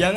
Yang